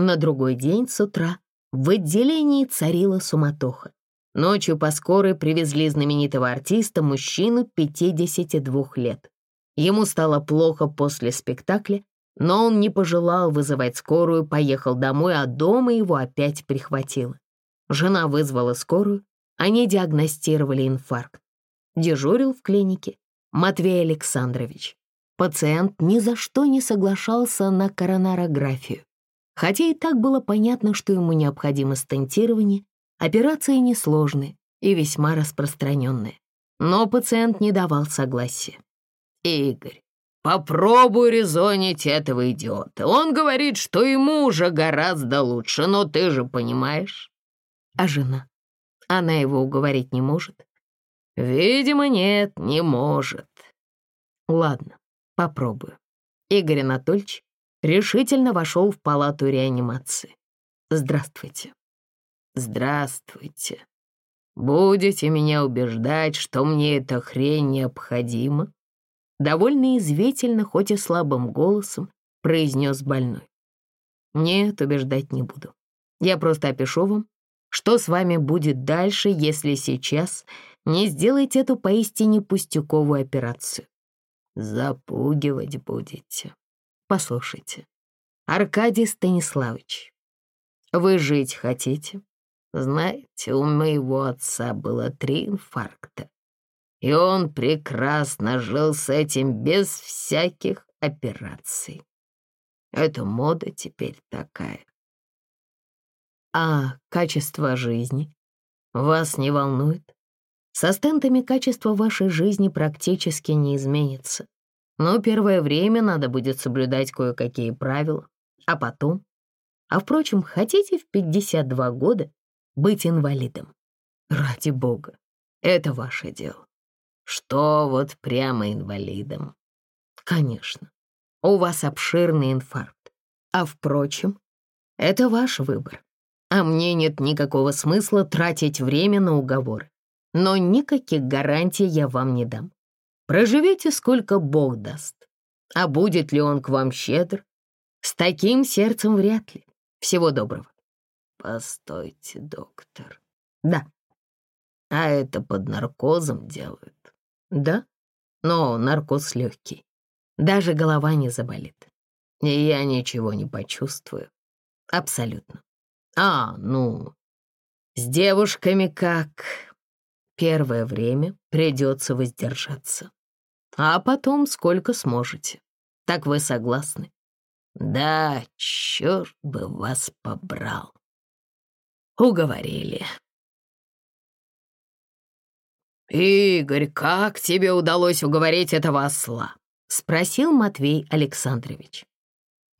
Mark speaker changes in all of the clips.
Speaker 1: На другой день с утра в отделении царила суматоха. Ночью по скорой привезли знаменитого артиста, мужчину 52 лет. Ему стало плохо после спектакля, но он не пожелал вызывать скорую, поехал домой, а дома его опять прихватило. Жена вызвала скорую, они диагностировали инфаркт. Дежурил в клинике Матвей Александрович. Пациент ни за что не соглашался на коронарографию. Хотя и так было понятно, что ему необходимо стентирование, операция несложная и весьма распространенная. Но пациент не давал согласия. «Игорь, попробуй резонить этого идиота. Он говорит, что ему уже гораздо лучше, но ты же понимаешь». А жена? Она его уговорить не может? Видимо, нет, не может. Ладно, попробую. Игорь Анатольевич решительно вошел в палату реанимации. Здравствуйте. Здравствуйте. Будете меня убеждать, что мне эта хрень необходима? Довольно извительно, хоть и слабым голосом, произнес больной. Нет, убеждать не буду. Я просто опишу вам, что с вами будет дальше, если сейчас не сделаете эту поистине пустяковую операцию? Запугивать будете. Послушайте, Аркадий Станиславович, вы жить хотите? Знаете, у моего отца было три инфаркта, и он прекрасно жил с этим без всяких операций. Это мода теперь такая. А качество жизни вас не волнует? Со стентами качество вашей жизни практически не изменится. Но первое время надо будет соблюдать кое-какие правила. А потом? А впрочем, хотите в 52 года быть инвалидом? Ради бога, это ваше дело. Что вот прямо инвалидом? Конечно, у вас обширный инфаркт. А впрочем, это ваш выбор а мне нет никакого смысла тратить время на уговоры. Но никаких гарантий я вам не дам. Проживете, сколько Бог даст. А будет ли он к вам щедр? С таким сердцем вряд ли. Всего доброго. Постойте, доктор. Да. А это под наркозом делают? Да. Но наркоз легкий. Даже голова не заболит. И я ничего не почувствую. Абсолютно. А, ну, с девушками как? Первое время придется воздержаться. А потом сколько сможете. Так вы согласны? Да, черт бы вас побрал. Уговорили. «Игорь, как тебе удалось уговорить этого осла?» — спросил Матвей Александрович.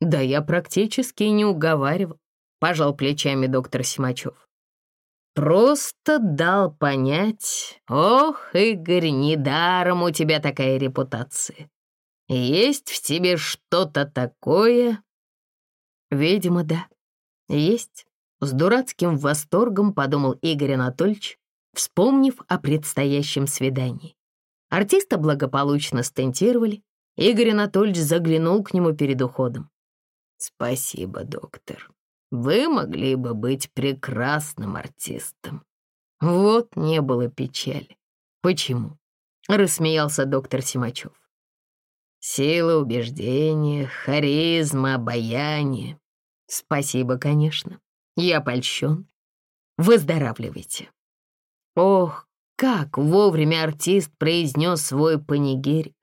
Speaker 1: «Да я практически не уговаривал. — пожал плечами доктор Симачев. «Просто дал понять, ох, Игорь, недаром у тебя такая репутация. Есть в тебе что-то такое?» «Видимо, да, есть», — с дурацким восторгом подумал Игорь Анатольевич, вспомнив о предстоящем свидании. Артиста благополучно стентировали, Игорь Анатольевич заглянул к нему перед уходом. «Спасибо, доктор», вы могли бы быть прекрасным артистом. Вот не было печали. Почему? Рассмеялся доктор Симачев. Сила убеждения, харизма, обаяние. Спасибо, конечно. Я польщен. Выздоравливайте. Ох, как вовремя артист произнес свой панигерик,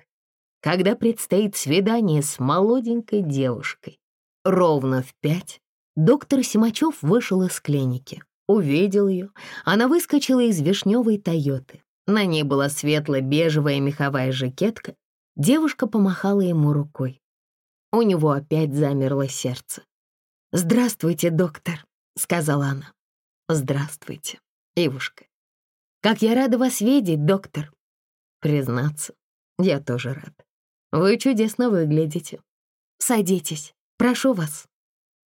Speaker 1: когда предстоит свидание с молоденькой девушкой. Ровно в пять Доктор Симачев вышел из клиники, увидел ее. Она выскочила из вишневой «Тойоты». На ней была светло-бежевая меховая жакетка. Девушка помахала ему рукой. У него опять замерло сердце. «Здравствуйте, доктор», — сказала она. «Здравствуйте, Ивушка. Как я рада вас видеть, доктор». «Признаться, я тоже рад. Вы чудесно выглядите. Садитесь, прошу вас».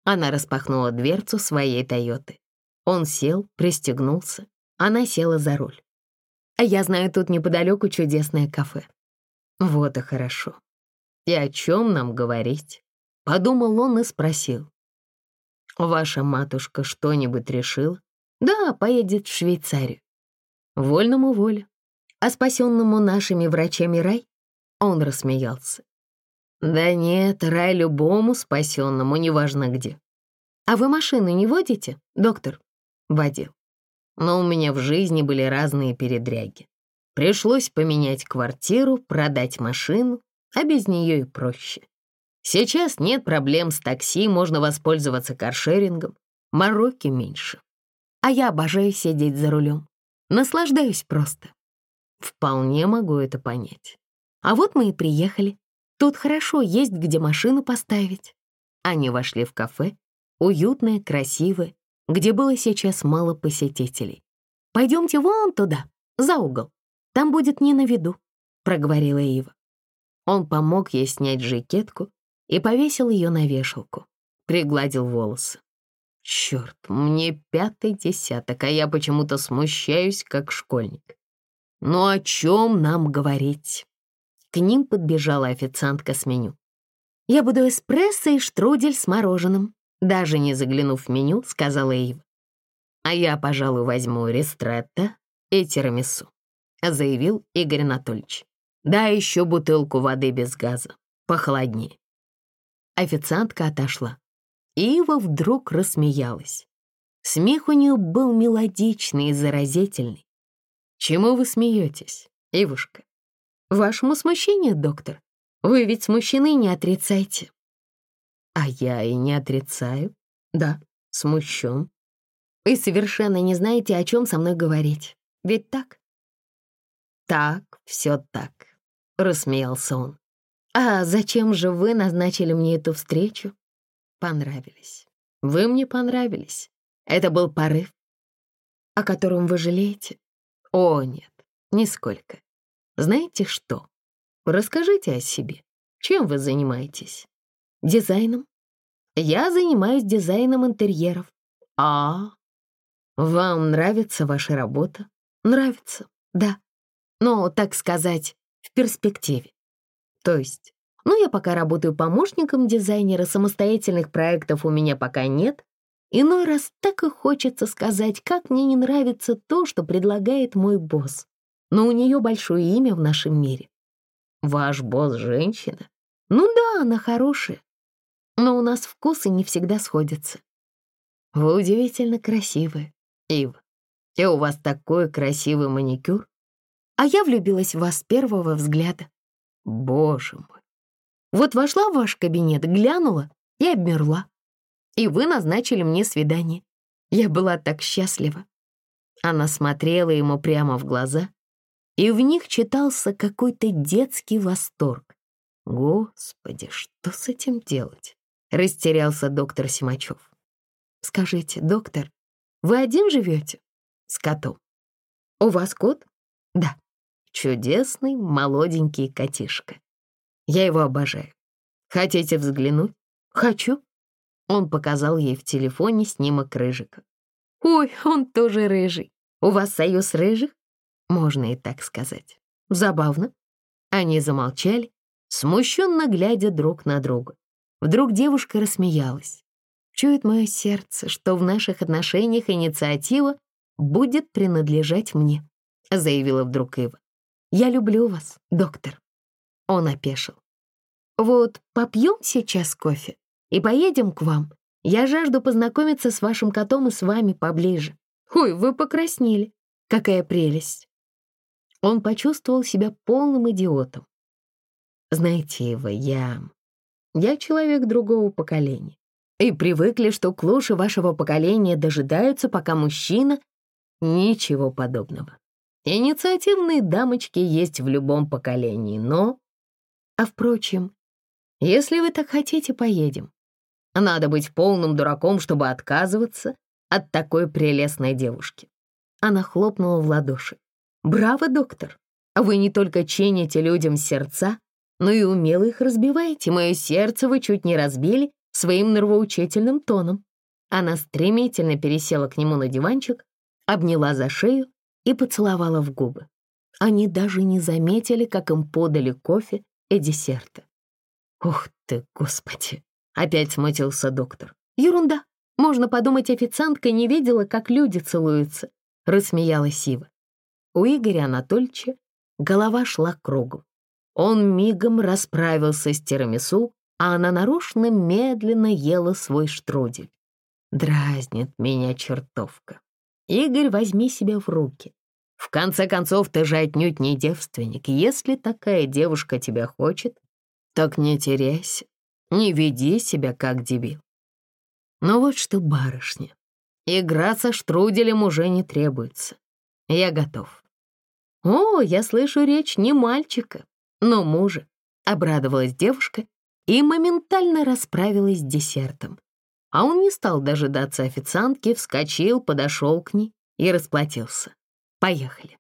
Speaker 1: Она распахнула дверцу своей «Тойоты». Он сел, пристегнулся. Она села за руль. А я знаю тут неподалеку чудесное кафе. Вот и хорошо. И о чем нам говорить? Подумал он и спросил. Ваша матушка что-нибудь решила? Да, поедет в Швейцарию. Вольному воля. А спасенному нашими врачами рай? Он рассмеялся. Да нет, рай любому спасенному, неважно где. А вы машину не водите, доктор? Водил. Но у меня в жизни были разные передряги. Пришлось поменять квартиру, продать машину, а без нее и проще. Сейчас нет проблем с такси, можно воспользоваться каршерингом. Мороки меньше. А я обожаю сидеть за рулем. Наслаждаюсь просто. Вполне могу это понять. А вот мы и приехали. Тут хорошо, есть где машину поставить. Они вошли в кафе, уютное, красивое, где было сейчас мало посетителей. «Пойдемте вон туда, за угол. Там будет не на виду», — проговорила Ива. Он помог ей снять жакетку и повесил ее на вешалку, пригладил волосы. Черт, мне пятый десяток, а я почему-то смущаюсь, как школьник. Ну о чем нам говорить? К ним подбежала официантка с меню. «Я буду эспрессо и штрудель с мороженым», даже не заглянув в меню, сказала Ива. «А я, пожалуй, возьму ристретто и тирамису», заявил Игорь Анатольевич. «Да еще бутылку воды без газа, похолоднее». Официантка отошла. Ива вдруг рассмеялась. Смех у нее был мелодичный и заразительный. «Чему вы смеетесь, Ивушка?» «Вашему смущению, доктор. Вы ведь смущены, не отрицайте». «А я и не отрицаю. Да, смущен. Вы совершенно не знаете, о чем со мной говорить. Ведь так?» «Так, все так», — рассмеялся он. «А зачем же вы назначили мне эту встречу?» понравились. Вы мне понравились. Это был порыв, о котором вы жалеете? О, нет, нисколько. Знаете что? Расскажите о себе. Чем вы занимаетесь? Дизайном? Я занимаюсь дизайном интерьеров. А, вам нравится ваша работа? Нравится, да. Но, так сказать, в перспективе. То есть ну, я пока работаю помощником дизайнера, самостоятельных проектов у меня пока нет. Иной раз так и хочется сказать, как мне не нравится то, что предлагает мой босс. Но у нее большое имя в нашем мире. Ваш босс — женщина? Ну да, она хорошая. Но у нас вкусы не всегда сходятся. Вы удивительно красивая, Ива. И у вас такой красивый маникюр. А я влюбилась в вас с первого взгляда. Боже мой. Вот вошла в ваш кабинет, глянула и обмерла. И вы назначили мне свидание. Я была так счастлива. Она смотрела ему прямо в глаза, и в них читался какой-то детский восторг. Господи, что с этим делать? Растерялся доктор Симачев. Скажите, доктор, вы один живете? С котом. У вас кот? Да. Чудесный молоденький котишка. Я его обожаю. Хотите взглянуть? Хочу. Он показал ей в телефоне снимок рыжика. Ой, он тоже рыжий. У вас союз рыжих? Можно и так сказать. Забавно. Они замолчали, смущенно глядя друг на друга. Вдруг девушка рассмеялась. Чует мое сердце, что в наших отношениях инициатива будет принадлежать мне, заявила вдруг Ива. Я люблю вас, доктор. Он опешил. «Вот попьем сейчас кофе и поедем к вам. Я жажду познакомиться с вашим котом и с вами поближе. Ой, вы покраснели. Какая прелесть!» Он почувствовал себя полным идиотом. «Знаете, Ива, я... я человек другого поколения. И привыкли, что клуши вашего поколения дожидаются, пока мужчина... Ничего подобного. Инициативные дамочки есть в любом поколении, но а впрочем, если вы так хотите, поедем. Надо быть полным дураком, чтобы отказываться от такой прелестной девушки. Она хлопнула в ладоши. «Браво, доктор! Вы не только чините людям сердца, но и умело их разбиваете. Мое сердце вы чуть не разбили своим нервоучительным тоном». Она стремительно пересела к нему на диванчик, обняла за шею и поцеловала в губы. Они даже не заметили, как им подали кофе и десерты. «Ух ты, господи!» — опять смутился доктор. «Ерунда, Можно подумать, официантка не видела, как люди целуются», — рассмеялась Ива. У Игоря Анатольевича голова шла кругом. Он мигом расправился с тирамису, а она нарочно медленно ела свой штрудель. Дразнит меня чертовка. Игорь, возьми себя в руки. В конце концов, ты же отнюдь не девственник. Если такая девушка тебя хочет, так не теряйся, не веди себя как дебил. Но вот что, барышня, игра со штруделем уже не требуется. Я готов. О, я слышу речь не мальчика, но мужа. Обрадовалась девушка и моментально расправилась с десертом. А он не стал дожидаться официантки, вскочил, подошел к ней и расплатился. Поехали.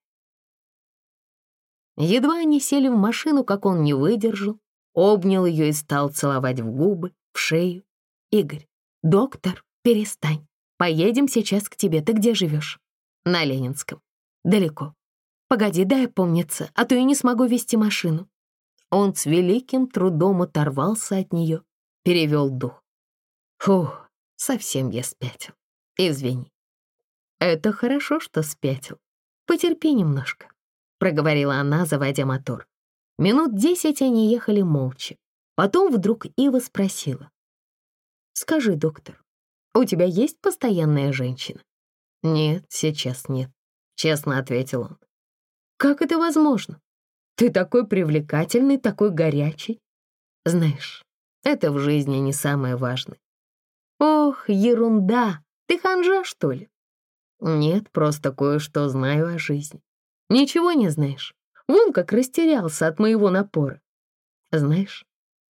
Speaker 1: Едва они сели в машину, как он не выдержал, обнял ее и стал целовать в губы, в шею. «Игорь, «Доктор, перестань. Поедем сейчас к тебе. Ты где живешь?» «На Ленинском. Далеко. Погоди, дай помниться, а то я не смогу вести машину». Он с великим трудом оторвался от нее, перевел дух. «Фух, совсем я спятил. Извини». «Это хорошо, что спятил. Потерпи немножко», — проговорила она, заводя мотор. Минут десять они ехали молча. Потом вдруг Ива спросила. Скажи, доктор, у тебя есть постоянная женщина? Нет, сейчас нет, честно ответил он. Как это возможно? Ты такой привлекательный, такой горячий. Знаешь, это в жизни не самое важное. Ох, ерунда, ты ханжа, что ли? Нет, просто кое-что знаю о жизни. Ничего не знаешь. Вон как растерялся от моего напора. Знаешь,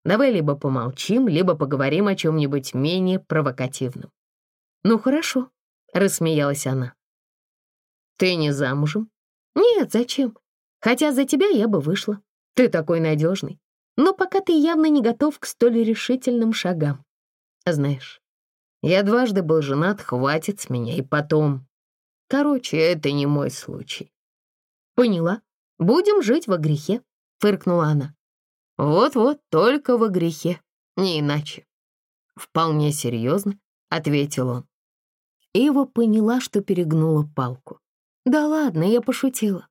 Speaker 1: Давай либо помолчим, либо поговорим о чем-нибудь менее провокативном». «Ну хорошо», — рассмеялась она. «Ты не замужем?» «Нет, зачем? Хотя за тебя я бы вышла. Ты такой надежный. Но пока ты явно не готов к столь решительным шагам. Знаешь, я дважды был женат, хватит с меня, и потом... Короче, это не мой случай». «Поняла. Будем жить во грехе», — фыркнула она. «Вот-вот, только во грехе, не иначе». «Вполне серьезно», — ответил он. Ива поняла, что перегнула палку. «Да ладно, я пошутила».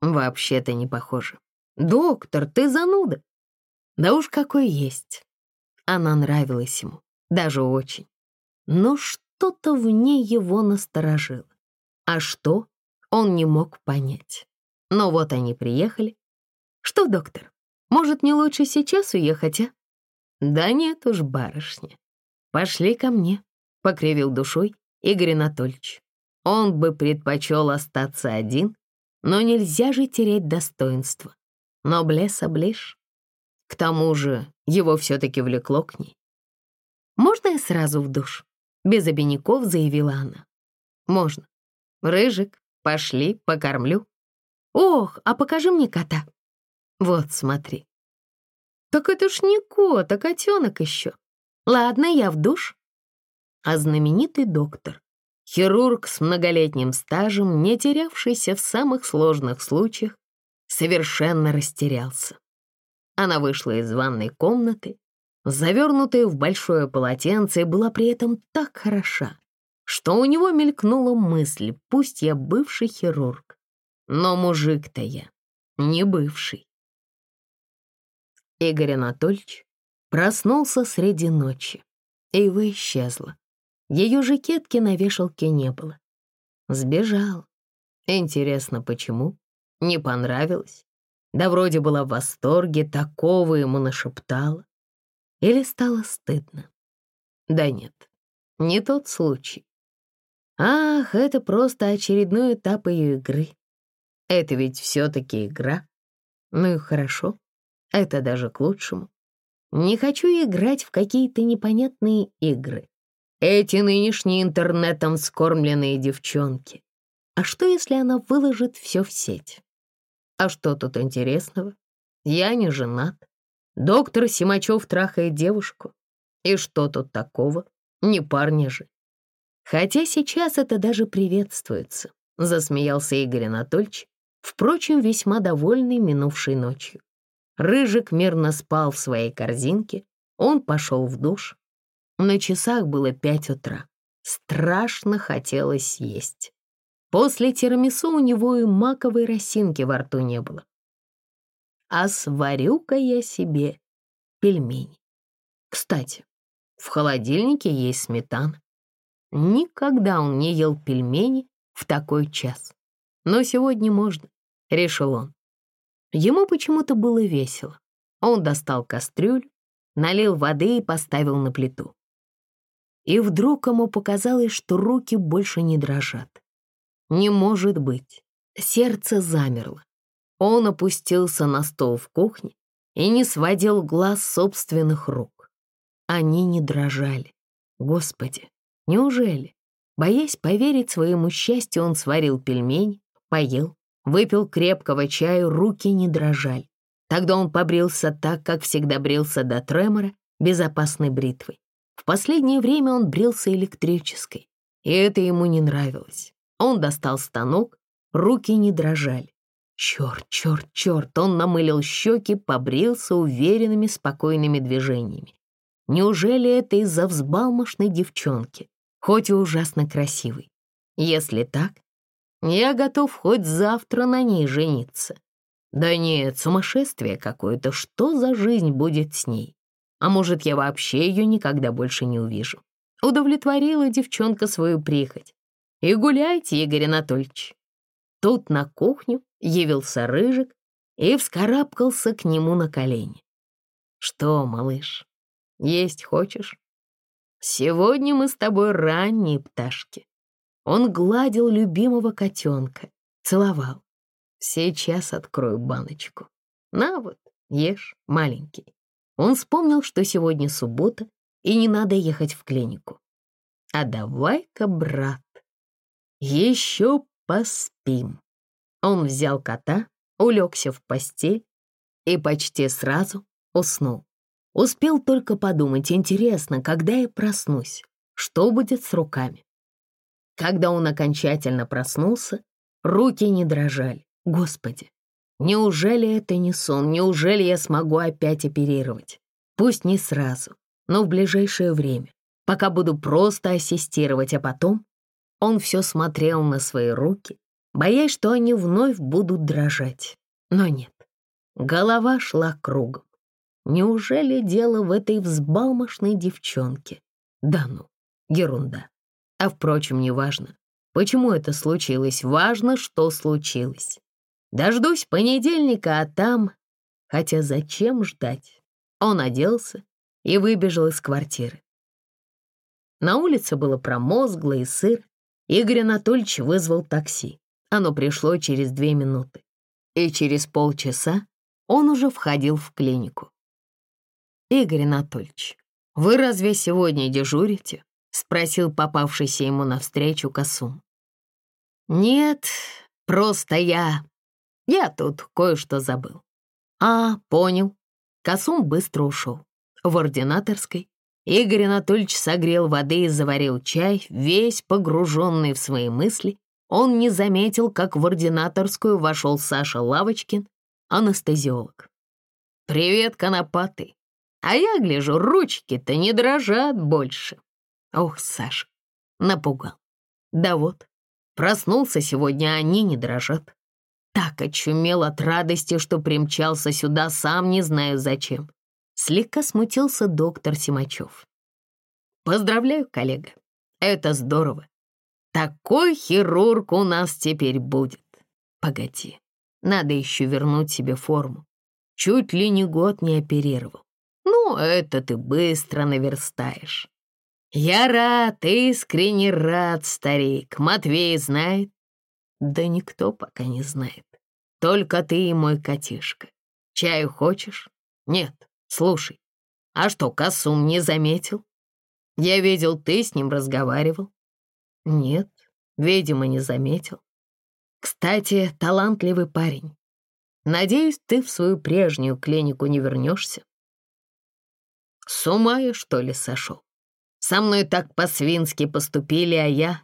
Speaker 1: «Вообще-то не похоже». «Доктор, ты зануда». «Да уж какой есть». Она нравилась ему, даже очень. Но что-то в ней его насторожило. А что, он не мог понять. Но вот они приехали. «Что, доктор, может, не лучше сейчас уехать, а? Да нет уж, барышня. Пошли ко мне, — покривил душой Игорь Анатольевич. Он бы предпочел остаться один, но нельзя же терять достоинство. Но блес облишь. К тому же его все-таки влекло к ней. «Можно я сразу в душ?» — без обиняков заявила она. «Можно. Рыжик, пошли, покормлю». «Ох, а покажи мне кота», вот, смотри. Так это ж не кот, а котенок еще. Ладно, я в душ. А знаменитый доктор, хирург с многолетним стажем, не терявшийся в самых сложных случаях, совершенно растерялся. Она вышла из ванной комнаты, завернутая в большое полотенце, и была при этом так хороша, что у него мелькнула мысль, пусть я бывший хирург, но мужик-то я не бывший. Игорь Анатольевич проснулся среди ночи. Эйва исчезла. Ее жакетки на вешалке не было. Сбежал. Интересно, почему? Не понравилось? Да вроде была в восторге, такого ему нашептала. Или стало стыдно? Да нет, не тот случай. Ах, это просто очередной этап ее игры. Это ведь все-таки игра. Ну и хорошо. Это даже к лучшему. Не хочу играть в какие-то непонятные игры. Эти нынешние интернетом скормленные девчонки. А что, если она выложит все в сеть? А что тут интересного? Я не женат. Доктор Симачев трахает девушку. И что тут такого? Не парня же. Хотя сейчас это даже приветствуется, засмеялся Игорь Анатольевич, впрочем, весьма довольный минувшей ночью. Рыжик мирно спал в своей корзинке, он пошел в душ. На часах было пять утра. страшно хотелось есть. После тирамису у него и маковой росинки во рту не было. А сварю-ка я себе пельмени. Кстати, в холодильнике есть сметана. Никогда он не ел пельмени в такой час. Но сегодня можно, решил он. Ему почему-то было весело. Он достал кастрюлю, налил воды и поставил на плиту. И вдруг ему показалось, что руки больше не дрожат. Не может быть. Сердце замерло. Он опустился на стол в кухне и не сводил глаз собственных рук. Они не дрожали. Господи, неужели? Боясь поверить своему счастью, он сварил пельмень, поел, выпил крепкого чаю, руки не дрожали. Тогда он побрился так, как всегда брился до тремора, безопасной бритвой. В последнее время он брился электрической, и это ему не нравилось. Он достал станок, руки не дрожали. Черт, черт, черт, он намылил щеки, побрился уверенными, спокойными движениями. Неужели это из-за взбалмошной девчонки, хоть и ужасно красивой? Если так, я готов хоть завтра на ней жениться. Да нет, сумасшествие какое-то, что за жизнь будет с ней? А может, я вообще ее никогда больше не увижу? Удовлетворила девчонка свою прихоть. И гуляйте, Игорь Анатольевич. Тут на кухню явился Рыжик и вскарабкался к нему на колени. «Что, малыш, есть хочешь? Сегодня мы с тобой ранние пташки». Он гладил любимого котенка, целовал. Сейчас открою баночку. На вот, ешь, маленький. Он вспомнил, что сегодня суббота, и не надо ехать в клинику. А давай-ка, брат, еще поспим. Он взял кота, улегся в постель и почти сразу уснул. Успел только подумать, интересно, когда я проснусь, что будет с руками. Когда он окончательно проснулся, руки не дрожали. Господи, неужели это не сон? Неужели я смогу опять оперировать? Пусть не сразу, но в ближайшее время, пока буду просто ассистировать, а потом он все смотрел на свои руки, боясь, что они вновь будут дрожать. Но нет, голова шла кругом. Неужели дело в этой взбалмошной девчонке? Да ну, ерунда. А впрочем, неважно, почему это случилось, важно, что случилось. Дождусь понедельника, а там... Хотя зачем ждать? Он оделся и выбежал из квартиры. На улице было промозгло и сыр. Игорь Анатольевич вызвал такси. Оно пришло через две минуты. И через полчаса он уже входил в клинику. «Игорь Анатольевич, вы разве сегодня дежурите?» — спросил попавшийся ему навстречу Косум. «Нет, просто я я тут кое-что забыл». «А, понял». Косум быстро ушел. В ординаторской Игорь Анатольевич согрел воды и заварил чай, весь погруженный в свои мысли. Он не заметил, как в ординаторскую вошел Саша Лавочкин, анестезиолог. «Привет, конопатый. А я гляжу, ручки-то не дрожат больше». Ох, Саша, напугал. Да вот, проснулся сегодня, а они не дрожат так очумел от радости, что примчался сюда, сам не знаю зачем. Слегка смутился доктор Симачев. Поздравляю, коллега, это здорово. Такой хирург у нас теперь будет. Погоди, надо еще вернуть себе форму. Чуть ли не год не оперировал. Ну, это ты быстро наверстаешь. Я рад, искренне рад, старик. Матвей знает? Да никто пока не знает. Только ты и мой котишка. Чаю хочешь? Нет, слушай. А что, Касум не заметил? Я видел, ты с ним разговаривал. Нет, видимо, не заметил. Кстати, талантливый парень. Надеюсь, ты в свою прежнюю клинику не вернешься. С ума я, что ли, сошел? Со мной так по-свински поступили, а я...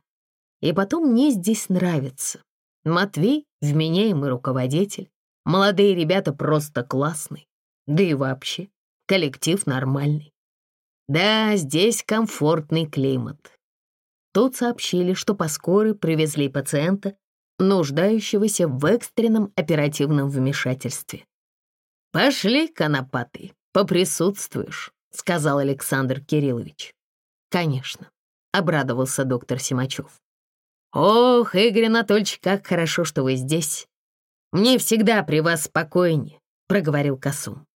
Speaker 1: И потом мне здесь нравится. Матвей — вменяемый руководитель. Молодые ребята просто классные. Да и вообще, коллектив нормальный. Да, здесь комфортный климат. Тут сообщили, что по скорой привезли пациента, нуждающегося в экстренном оперативном вмешательстве. «Пошли, конопатый, поприсутствуешь», — сказал Александр Кириллович. «Конечно», — обрадовался доктор Симачев. «Ох, Игорь Анатольевич, как хорошо, что вы здесь. Мне всегда при вас спокойнее», — проговорил Косум.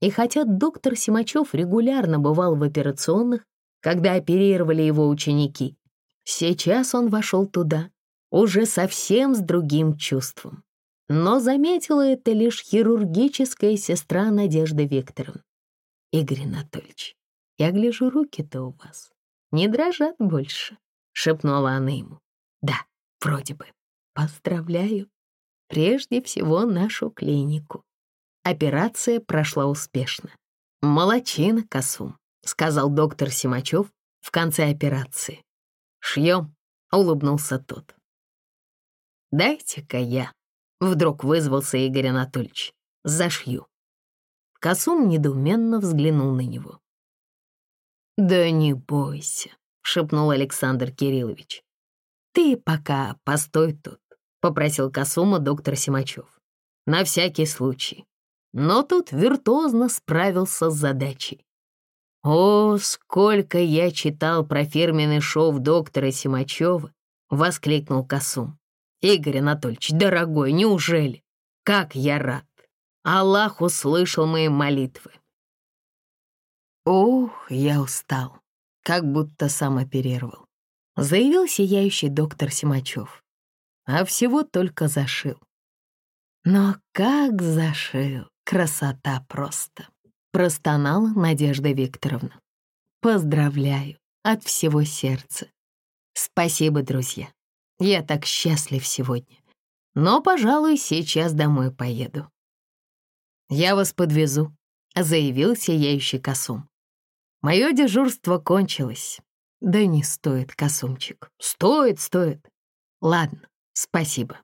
Speaker 1: И хотя доктор Симачев регулярно бывал в операционных, когда оперировали его ученики, сейчас он вошел туда уже совсем с другим чувством. Но заметила это лишь хирургическая сестра Надежда Викторовна. «Игорь Анатольевич, я гляжу, руки-то у вас не дрожат больше», — шепнула она ему. «Да, вроде бы. Поздравляю. Прежде всего нашу клинику. Операция прошла успешно. «Молодчина, Косум», — сказал доктор Симачев в конце операции. «Шьем», — улыбнулся тот. «Дайте-ка я», — вдруг вызвался Игорь Анатольевич. «Зашью». Косум недоуменно взглянул на него. «Да не бойся», — шепнул Александр Кириллович. «Ты пока постой тут», — попросил Косума доктор Симачев. «На всякий случай». Но тут виртуозно справился с задачей. «О, сколько я читал про фирменный шоу доктора Симачева!» — воскликнул Косум. Игорь Анатольевич, дорогой, неужели? Как я рад! Аллах услышал мои молитвы. Ух, я устал, как будто сам оперировал. Заявил сияющий доктор Симачев. А всего только зашил. Но как зашил, красота просто. Простонала Надежда Викторовна. Поздравляю от всего сердца. Спасибо, друзья. Я так счастлив сегодня. Но, пожалуй, сейчас домой поеду. Я вас подвезу, заявил сияющий косум. Мое дежурство кончилось. Да не стоит, косумчик. Стоит, стоит. Ладно, спасибо.